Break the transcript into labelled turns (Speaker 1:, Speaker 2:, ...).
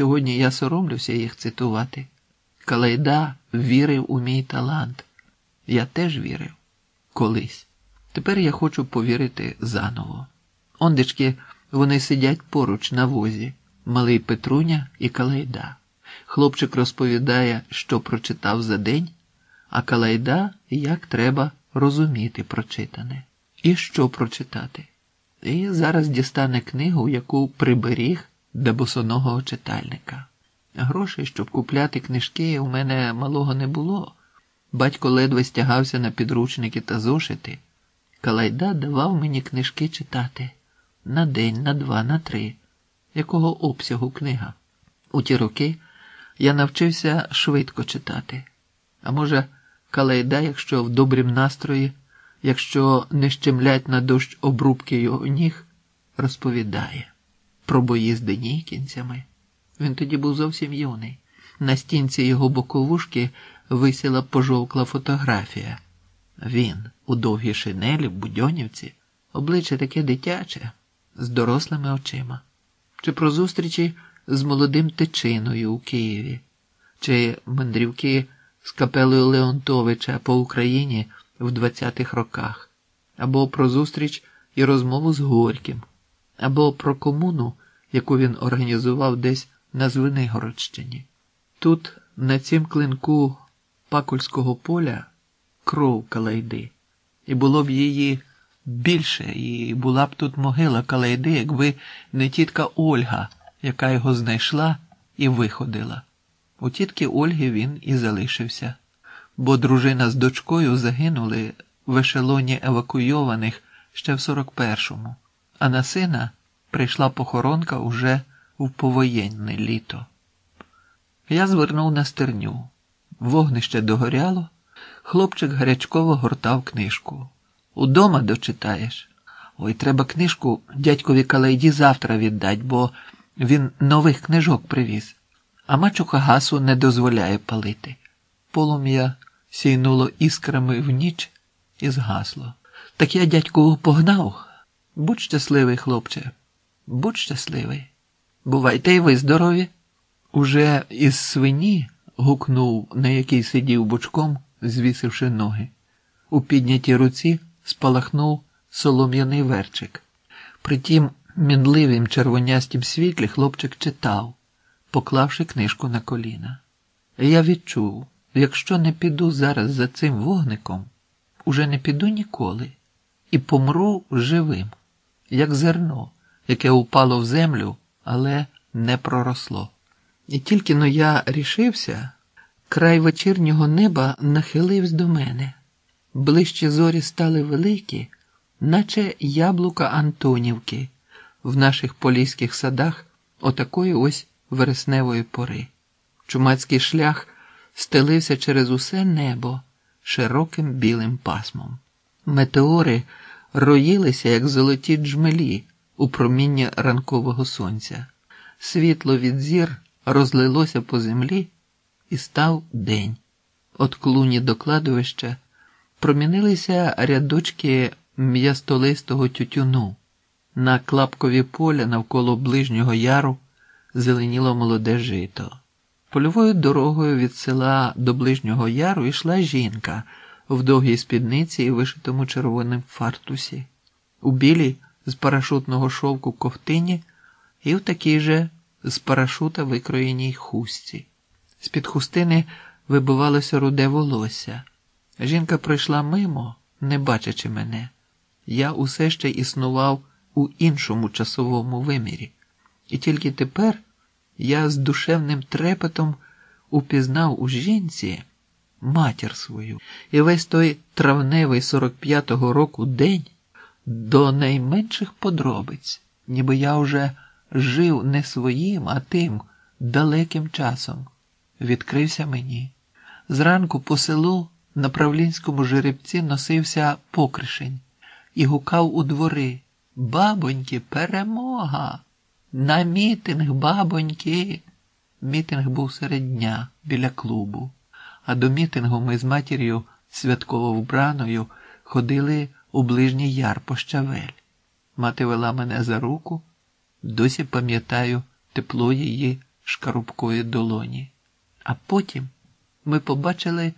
Speaker 1: Сьогодні я соромлюся їх цитувати. Калайда вірив у мій талант. Я теж вірив колись. Тепер я хочу повірити заново. Ондечки, вони сидять поруч на возі, малий Петруня і Калайда. Хлопчик розповідає, що прочитав за день, а Калайда як треба розуміти прочитане. І що прочитати. І зараз дістане книгу, яку приберіг для босоного читальника. Грошей, щоб купляти книжки, у мене малого не було. Батько ледве стягався на підручники та зошити. Калайда давав мені книжки читати на день, на два, на три, якого обсягу книга. У ті роки я навчився швидко читати. А може, Калайда, якщо в добрім настрої, якщо не щемлять на дощ обрубки його ніг, розповідає про бої з денікінцями. Він тоді був зовсім юний. На стінці його боковушки висіла пожовкла фотографія. Він у довгій шинелі в Будьонівці, обличчя таке дитяче, з дорослими очима, чи про зустрічі з молодим тичиною у Києві, чи мандрівки з капелою Леонтовича по Україні в 20-х роках, або про зустріч і розмову з Горьким, або про комуну, яку він організував десь на Звенигородщині. Тут, на цім клинку Пакульського поля, кров Калайди, і було б її більше, і була б тут могила Калайди, якби не тітка Ольга, яка його знайшла і виходила. У тітки Ольги він і залишився, бо дружина з дочкою загинули в ешелоні евакуйованих ще в 41-му, а на сина прийшла похоронка уже в повоєнне літо. Я звернув на стерню. Вогнище догоряло, хлопчик гарячково гортав книжку. Удома дочитаєш. Ой, треба книжку дядькові Калайді завтра віддать, бо він нових книжок привіз, а мачуха гасу не дозволяє палити. Полум'я сійнуло іскрами в ніч і згасло. Так я дядьку погнав. Будь щасливий, хлопче, будь щасливий. Бувайте й ви здорові. Уже із свині гукнув, на який сидів бочком, звісивши ноги. У піднятій руці спалахнув солом'яний верчик. При тім мінливім червонястім світлі хлопчик читав, поклавши книжку на коліна. Я відчув, якщо не піду зараз за цим вогником, уже не піду ніколи і помру живим, як зерно, яке упало в землю, але не проросло. І тільки но я рішився, край вечірнього неба нахилився до мене. Ближче зорі стали великі, наче яблука Антонівки в наших поліських садах отакої ось вересневої пори. Чумацький шлях стелився через усе небо широким білим пасмом. Метеори роїлися, як золоті джмелі у промінні ранкового сонця. Світло від зір розлилося по землі і став день. От клуні до кладовища промінилися рядочки м'ястолистого тютюну. На клапкові поля навколо ближнього яру зеленіло молоде жито. Польовою дорогою від села до ближнього яру йшла жінка в довгій спідниці і вишитому червоним фартусі, у білій з парашутного шовку ковтині і в такій же з парашута викроєній хустці. З-під хустини вибивалося руде волосся. Жінка пройшла мимо, не бачачи мене. Я усе ще існував у іншому часовому вимірі, і тільки тепер я з душевним трепетом упізнав у жінці матір свою, і весь той травневий 45-го року день до найменших подробиць, ніби я вже жив не своїм, а тим далеким часом, відкрився мені. Зранку по селу на правлінському жеребці носився покришень і гукав у двори Бабоньки, перемога! На мітинг, бабоньки! Мітинг був серед дня біля клубу, а до мітингу ми з матір'ю святково вбраною ходили у ближній яр Пощавель. Мати вела мене за руку, досі пам'ятаю тепло її шкарубкої долоні. А потім ми побачили